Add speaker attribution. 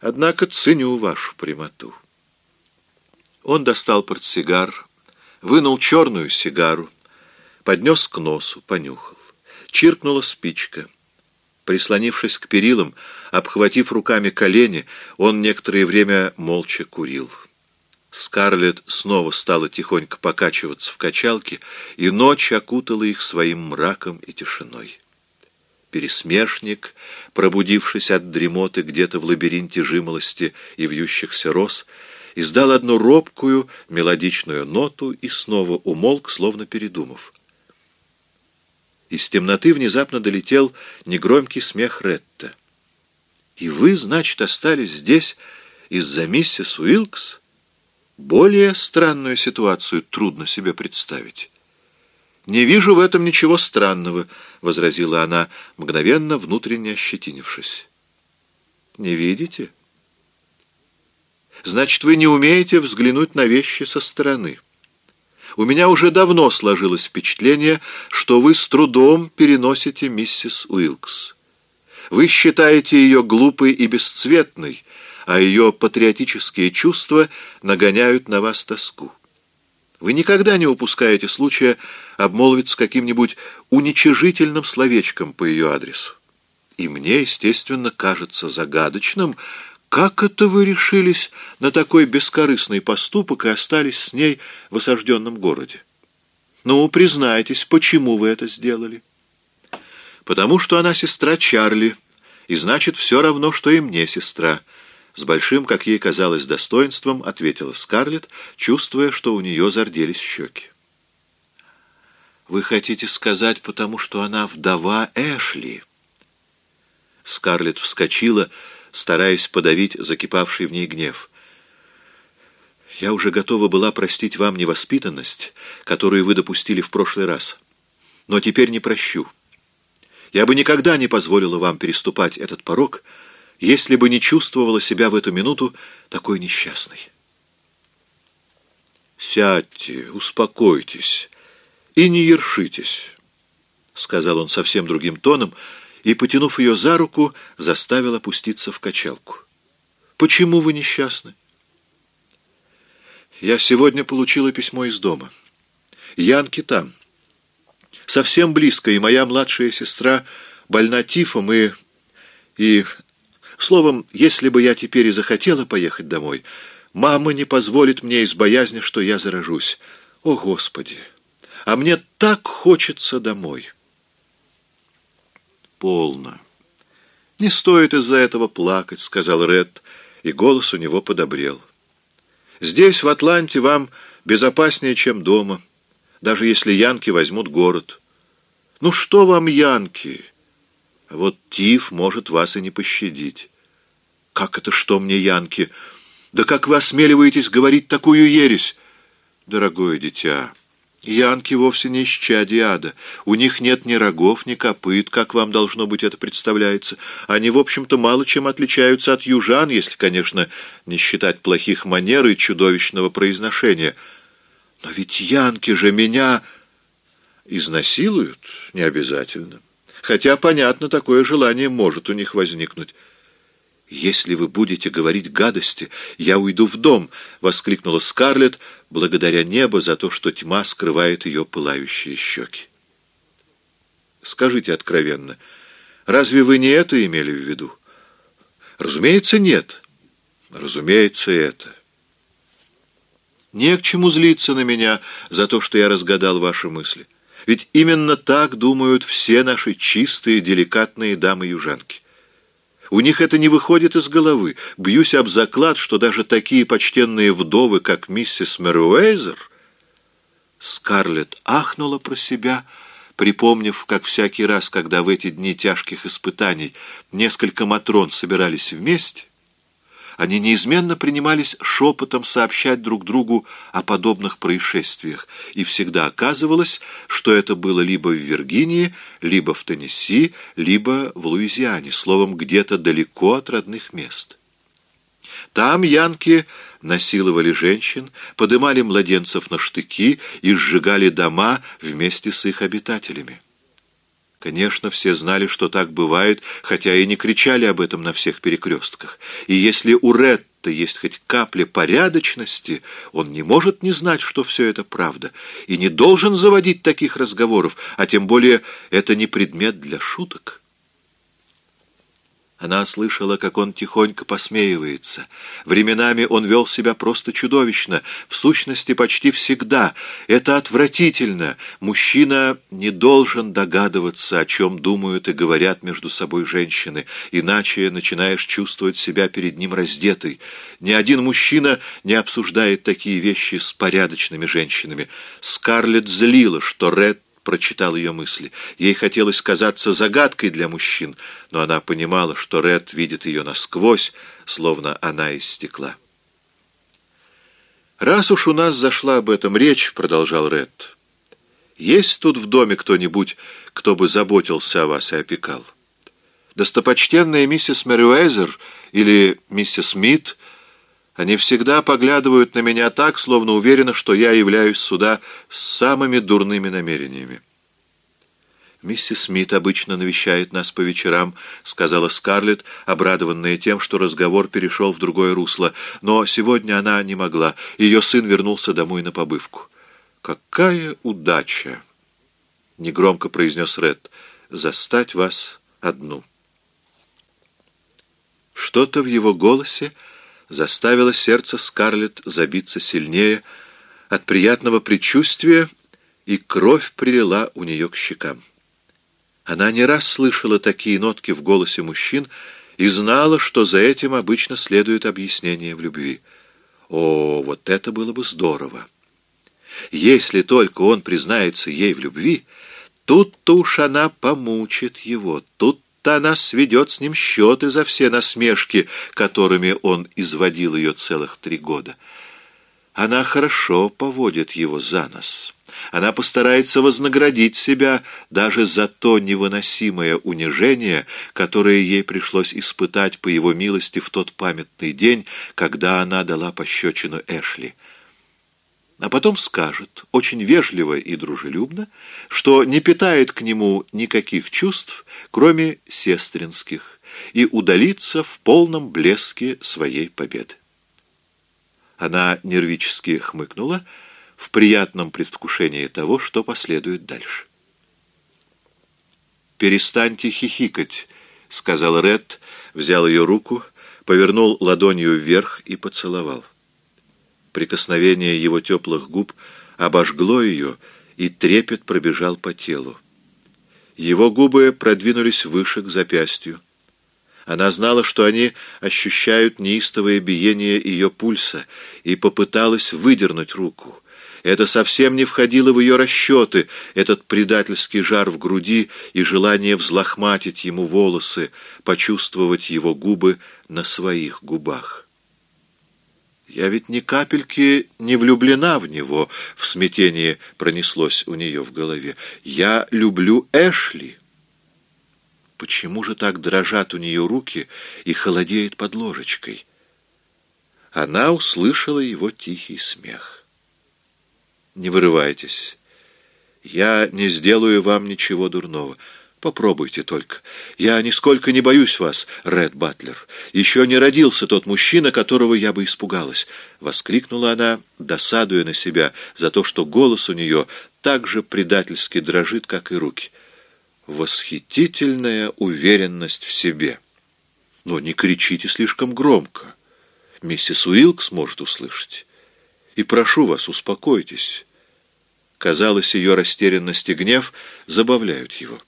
Speaker 1: Однако ценю вашу прямоту. Он достал портсигар, вынул черную сигару, поднес к носу, понюхал. Чиркнула спичка. Прислонившись к перилам, обхватив руками колени, он некоторое время молча курил. Скарлетт снова стала тихонько покачиваться в качалке, и ночь окутала их своим мраком и тишиной. Пересмешник, пробудившись от дремоты где-то в лабиринте жимолости и вьющихся роз, издал одну робкую мелодичную ноту и снова умолк, словно передумав. Из темноты внезапно долетел негромкий смех Ретта. «И вы, значит, остались здесь из-за миссис Уилкс? Более странную ситуацию трудно себе представить». «Не вижу в этом ничего странного», — возразила она, мгновенно внутренне ощетинившись. «Не видите?» «Значит, вы не умеете взглянуть на вещи со стороны». У меня уже давно сложилось впечатление, что вы с трудом переносите миссис Уилкс. Вы считаете ее глупой и бесцветной, а ее патриотические чувства нагоняют на вас тоску. Вы никогда не упускаете случая обмолвиться каким-нибудь уничижительным словечком по ее адресу. И мне, естественно, кажется загадочным, как это вы решились на такой бескорыстный поступок и остались с ней в осажденном городе? Ну, признайтесь, почему вы это сделали? Потому что она сестра Чарли, и значит, все равно, что и мне сестра. С большим, как ей казалось, достоинством ответила Скарлетт, чувствуя, что у нее зарделись щеки. «Вы хотите сказать, потому что она вдова Эшли?» Скарлетт вскочила, стараясь подавить закипавший в ней гнев. «Я уже готова была простить вам невоспитанность, которую вы допустили в прошлый раз. Но теперь не прощу. Я бы никогда не позволила вам переступать этот порог, если бы не чувствовала себя в эту минуту такой несчастной». «Сядьте, успокойтесь и не ершитесь», — сказал он совсем другим тоном, — и, потянув ее за руку, заставил опуститься в качалку. «Почему вы несчастны?» «Я сегодня получила письмо из дома. Янки там. Совсем близко, и моя младшая сестра больна тифом, и... и... Словом, если бы я теперь и захотела поехать домой, мама не позволит мне из боязни, что я заражусь. О, Господи! А мне так хочется домой!» полно. «Не стоит из-за этого плакать», — сказал Ред, и голос у него подобрел. «Здесь, в Атланте, вам безопаснее, чем дома, даже если янки возьмут город. Ну что вам, янки? Вот Тиф может вас и не пощадить». «Как это что мне, янки? Да как вы осмеливаетесь говорить такую ересь?» «Дорогое дитя...» Янки вовсе не исчадие ада. У них нет ни рогов, ни копыт, как вам должно быть это представляется. Они, в общем-то, мало чем отличаются от южан, если, конечно, не считать плохих манер и чудовищного произношения. Но ведь янки же меня изнасилуют не обязательно. Хотя, понятно, такое желание может у них возникнуть. «Если вы будете говорить гадости, я уйду в дом!» — воскликнула Скарлетт, благодаря небо за то, что тьма скрывает ее пылающие щеки. «Скажите откровенно, разве вы не это имели в виду?» «Разумеется, нет. Разумеется, это. Не к чему злиться на меня за то, что я разгадал ваши мысли. Ведь именно так думают все наши чистые, деликатные дамы-южанки». У них это не выходит из головы. Бьюсь об заклад, что даже такие почтенные вдовы, как миссис Мэруэйзер... Скарлетт ахнула про себя, припомнив, как всякий раз, когда в эти дни тяжких испытаний несколько матрон собирались вместе, они неизменно принимались шепотом сообщать друг другу о подобных происшествиях, и всегда оказывалось, что это было либо в Виргинии, либо в Теннесси, либо в Луизиане, словом, где-то далеко от родных мест. Там янки насиловали женщин, подымали младенцев на штыки и сжигали дома вместе с их обитателями. Конечно, все знали, что так бывает, хотя и не кричали об этом на всех перекрестках. И если у Ретта есть хоть капля порядочности, он не может не знать, что все это правда, и не должен заводить таких разговоров, а тем более это не предмет для шуток. Она слышала, как он тихонько посмеивается. Временами он вел себя просто чудовищно, в сущности, почти всегда. Это отвратительно. Мужчина не должен догадываться, о чем думают и говорят между собой женщины, иначе начинаешь чувствовать себя перед ним раздетой. Ни один мужчина не обсуждает такие вещи с порядочными женщинами. Скарлетт злила, что Ред прочитал ее мысли. Ей хотелось казаться загадкой для мужчин, но она понимала, что Ред видит ее насквозь, словно она из стекла. «Раз уж у нас зашла об этом речь», — продолжал Ред, — «есть тут в доме кто-нибудь, кто бы заботился о вас и опекал? Достопочтенная миссис Мерюэзер или миссис Смит — они всегда поглядывают на меня так, словно уверены, что я являюсь сюда с самыми дурными намерениями. «Миссис Смит обычно навещает нас по вечерам», — сказала Скарлетт, обрадованная тем, что разговор перешел в другое русло. Но сегодня она не могла. Ее сын вернулся домой на побывку. «Какая удача!» — негромко произнес Ред. «Застать вас одну». Что-то в его голосе заставило сердце Скарлетт забиться сильнее от приятного предчувствия, и кровь прилила у нее к щекам. Она не раз слышала такие нотки в голосе мужчин и знала, что за этим обычно следует объяснение в любви. О, вот это было бы здорово! Если только он признается ей в любви, тут-то уж она помучит его, тут то она сведет с ним счеты за все насмешки, которыми он изводил ее целых три года. Она хорошо поводит его за нос. Она постарается вознаградить себя даже за то невыносимое унижение, которое ей пришлось испытать по его милости в тот памятный день, когда она дала пощечину Эшли а потом скажет, очень вежливо и дружелюбно, что не питает к нему никаких чувств, кроме сестринских, и удалится в полном блеске своей победы. Она нервически хмыкнула в приятном предвкушении того, что последует дальше. «Перестаньте хихикать», — сказал Ред, взял ее руку, повернул ладонью вверх и поцеловал. Прикосновение его теплых губ обожгло ее, и трепет пробежал по телу. Его губы продвинулись выше к запястью. Она знала, что они ощущают неистовое биение ее пульса, и попыталась выдернуть руку. Это совсем не входило в ее расчеты, этот предательский жар в груди и желание взлохматить ему волосы, почувствовать его губы на своих губах. Я ведь ни капельки не влюблена в него, в смятении пронеслось у нее в голове. Я люблю Эшли. Почему же так дрожат у нее руки и холодеет под ложечкой? Она услышала его тихий смех. «Не вырывайтесь. Я не сделаю вам ничего дурного». Попробуйте только. Я нисколько не боюсь вас, Ред Батлер. Еще не родился тот мужчина, которого я бы испугалась. Воскликнула она, досадуя на себя за то, что голос у нее так же предательски дрожит, как и руки. Восхитительная уверенность в себе. Но не кричите слишком громко. Миссис Уилкс может услышать. И прошу вас, успокойтесь. Казалось, ее растерянность и гнев забавляют его.